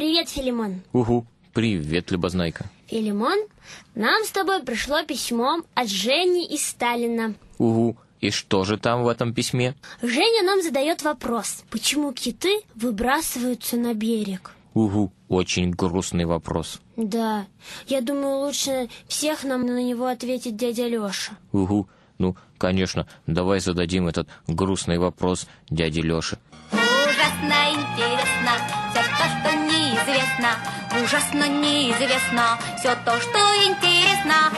Привет, Филимон. Угу, привет, Любознайка. Филимон, нам с тобой пришло письмо от Жени из Сталина. Угу, и что же там в этом письме? Женя нам задает вопрос, почему киты выбрасываются на берег? Угу, очень грустный вопрос. Да, я думаю, лучше всех нам на него ответить дядя Лёша. Угу, ну, конечно, давай зададим этот грустный вопрос дяде Лёше. Ужасно интересно неизвестно. Ужасно неизвестно все то, что интересно.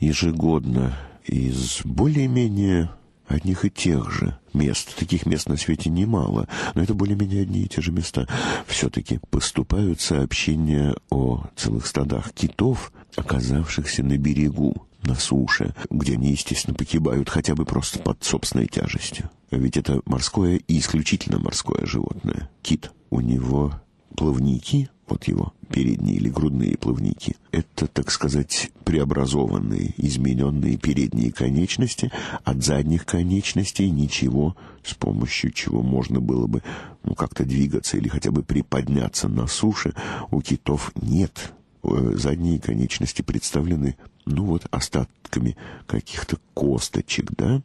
ежегодно из более-менее одних и тех же мест. Таких мест на свете немало, но это более-менее одни и те же места. Все-таки поступают сообщения о целых стадах китов, оказавшихся на берегу, на суше, где они, естественно, погибают хотя бы просто под собственной тяжестью. Ведь это морское и исключительно морское животное. Кит. У него плавники, вот его передние или грудные плавники, это, так сказать, преобразованные, измененные передние конечности. От задних конечностей ничего, с помощью чего можно было бы ну, как-то двигаться или хотя бы приподняться на суше, у китов нет. Э, задние конечности представлены, ну вот, остатками каких-то косточек, да,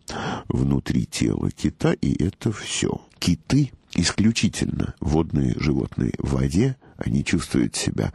внутри тела кита, и это все. Киты исключительно водные животные в воде, они чувствуют себя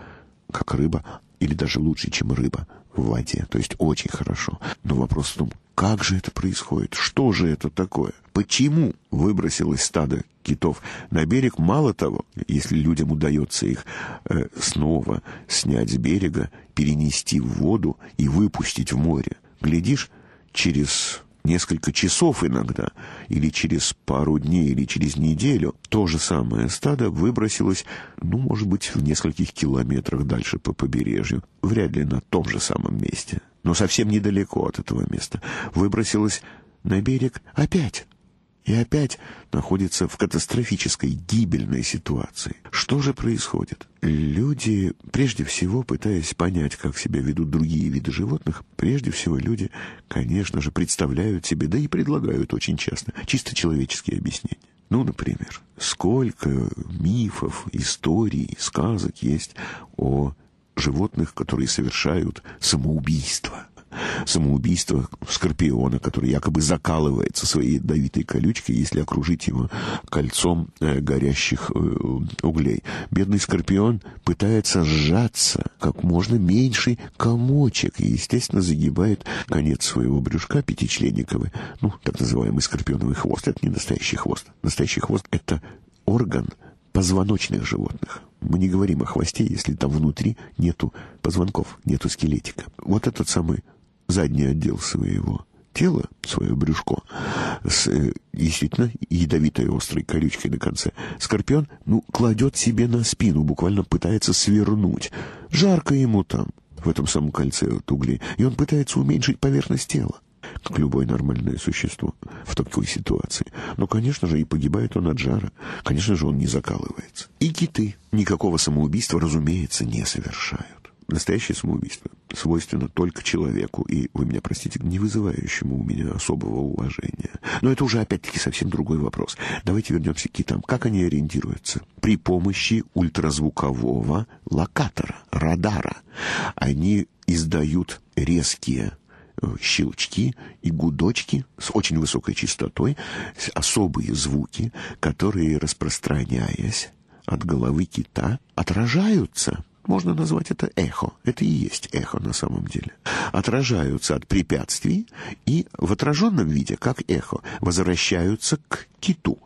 как рыба, или даже лучше, чем рыба в воде. То есть очень хорошо. Но вопрос в том, как же это происходит? Что же это такое? Почему выбросилось стадо китов на берег? Мало того, если людям удается их э, снова снять с берега, перенести в воду и выпустить в море, глядишь, через несколько часов иногда, или через пару дней, или через неделю, то же самое стадо выбросилось, ну, может быть, в нескольких километрах дальше по побережью, вряд ли на том же самом месте, но совсем недалеко от этого места, выбросилось на берег опять и опять находится в катастрофической, гибельной ситуации. Что же происходит? Люди, прежде всего, пытаясь понять, как себя ведут другие виды животных, прежде всего люди, конечно же, представляют себе, да и предлагают очень часто, чисто человеческие объяснения. Ну, например, сколько мифов, историй, сказок есть о животных, которые совершают самоубийство самоубийство скорпиона, который якобы закалывается своей ядовитой колючкой, если окружить его кольцом э, горящих э, углей. Бедный скорпион пытается сжаться как можно меньший комочек и, естественно, загибает конец своего брюшка пятичленниковый, ну, так называемый скорпионовый хвост. Это не настоящий хвост. Настоящий хвост — это орган позвоночных животных. Мы не говорим о хвосте, если там внутри нету позвонков, нету скелетика. Вот этот самый задний отдел своего тела, свое брюшко, с э, действительно ядовитой острой колючкой на конце, скорпион, ну, кладет себе на спину, буквально пытается свернуть. Жарко ему там, в этом самом кольце от углей, и он пытается уменьшить поверхность тела как любое нормальное существо в такой ситуации. Но, конечно же, и погибает он от жара. Конечно же, он не закалывается. И киты никакого самоубийства, разумеется, не совершают. Настоящее самоубийство свойственно только человеку, и, вы меня простите, не вызывающему у меня особого уважения. Но это уже, опять-таки, совсем другой вопрос. Давайте вернемся к китам. Как они ориентируются? При помощи ультразвукового локатора, радара. Они издают резкие э, щелчки и гудочки с очень высокой частотой, особые звуки, которые, распространяясь от головы кита, отражаются можно назвать это эхо. Это и есть эхо на самом деле. Отражаются от препятствий и в отраженном виде, как эхо, возвращаются к киту.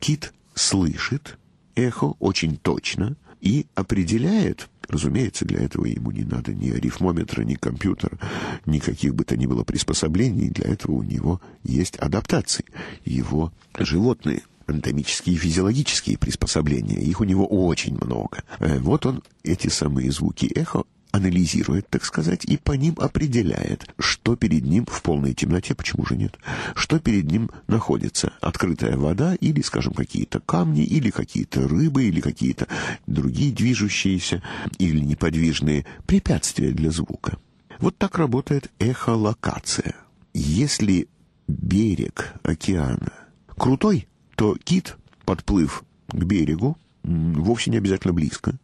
Кит слышит эхо очень точно и определяет, разумеется, для этого ему не надо ни арифмометра, ни компьютера, никаких бы то ни было приспособлений, для этого у него есть адаптации. Его животные анатомические и физиологические приспособления. Их у него очень много. Э, вот он эти самые звуки эхо анализирует, так сказать, и по ним определяет, что перед ним в полной темноте, почему же нет, что перед ним находится. Открытая вода или, скажем, какие-то камни, или какие-то рыбы, или какие-то другие движущиеся или неподвижные препятствия для звука. Вот так работает эхолокация. если берег океана крутой, то кит, подплыв к берегу, вовсе не обязательно близко,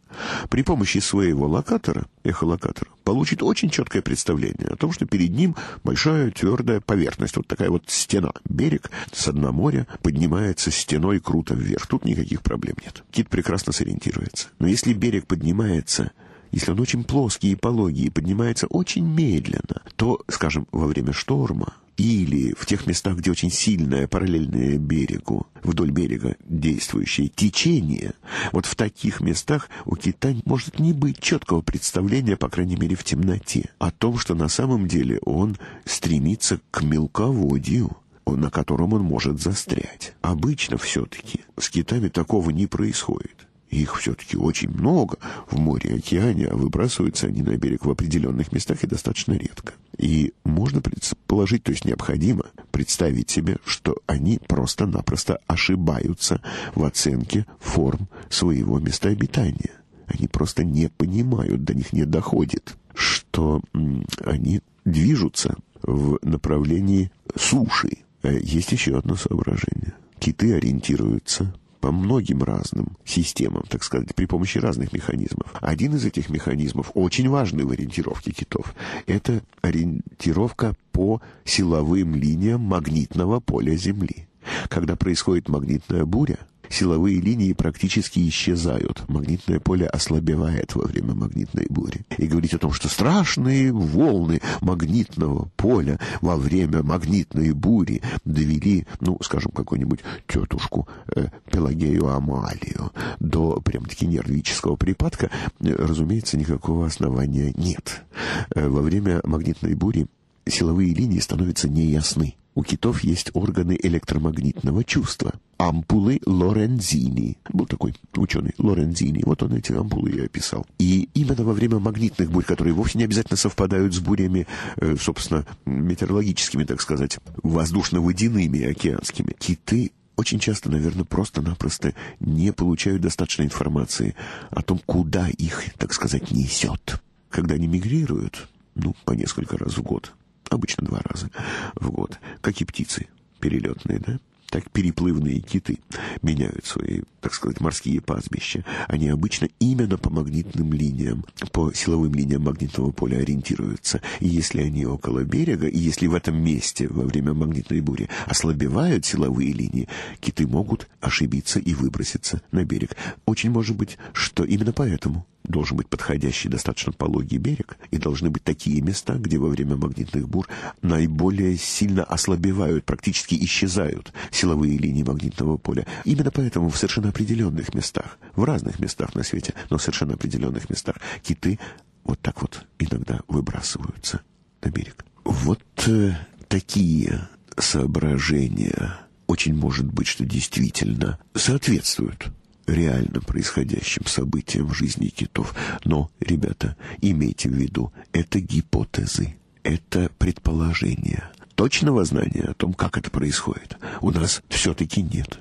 при помощи своего локатора, эхолокатора, получит очень четкое представление о том, что перед ним большая твердая поверхность, вот такая вот стена. Берег с дна моря поднимается стеной круто вверх. Тут никаких проблем нет. Кит прекрасно сориентируется. Но если берег поднимается если он очень плоский и пологий и поднимается очень медленно, то, скажем, во время шторма или в тех местах, где очень сильное параллельное берегу, вдоль берега действующее течение, вот в таких местах у кита может не быть четкого представления, по крайней мере в темноте, о том, что на самом деле он стремится к мелководью на котором он может застрять. Обычно все-таки с китами такого не происходит. Их все-таки очень много в море и океане, а выбрасываются они на берег в определенных местах и достаточно редко. И можно предположить, то есть необходимо представить себе, что они просто-напросто ошибаются в оценке форм своего места обитания. Они просто не понимают, до них не доходит, что они движутся в направлении суши. Э, есть еще одно соображение. Киты ориентируются по многим разным системам, так сказать, при помощи разных механизмов. Один из этих механизмов, очень важный в ориентировке китов, это ориентировка по силовым линиям магнитного поля Земли. Когда происходит магнитная буря, силовые линии практически исчезают. Магнитное поле ослабевает во время магнитной бури. И говорить о том, что страшные волны магнитного поля во время магнитной бури довели, ну, скажем, какую-нибудь тетушку э, Пелагею Амалию до прям-таки нервического припадка, э, разумеется, никакого основания нет. Э, во время магнитной бури силовые линии становятся неясны. У китов есть органы электромагнитного чувства. Ампулы Лорензини. Был такой ученый Лорензини. Вот он эти ампулы и описал. И именно во время магнитных бурь, которые вовсе не обязательно совпадают с бурями, э, собственно, метеорологическими, так сказать, воздушно-водяными, океанскими, киты очень часто, наверное, просто-напросто не получают достаточной информации о том, куда их, так сказать, несет. Когда они мигрируют, ну, по несколько раз в год, обычно два раза в год, как и птицы перелетные, да? Так переплывные киты меняют свои, так сказать, морские пастбища. Они обычно именно по магнитным линиям, по силовым линиям магнитного поля ориентируются. И если они около берега, и если в этом месте во время магнитной бури ослабевают силовые линии, киты могут ошибиться и выброситься на берег. Очень может быть, что именно поэтому должен быть подходящий достаточно пологий берег, и должны быть такие места, где во время магнитных бур наиболее сильно ослабевают, практически исчезают силовые линии магнитного поля. Именно поэтому в совершенно определенных местах, в разных местах на свете, но в совершенно определенных местах, киты вот так вот иногда выбрасываются на берег. Вот э, такие соображения очень может быть, что действительно соответствуют реально происходящим событиям в жизни китов. Но, ребята, имейте в виду, это гипотезы, это предположения. Точного знания о том, как это происходит, у нас все-таки нет.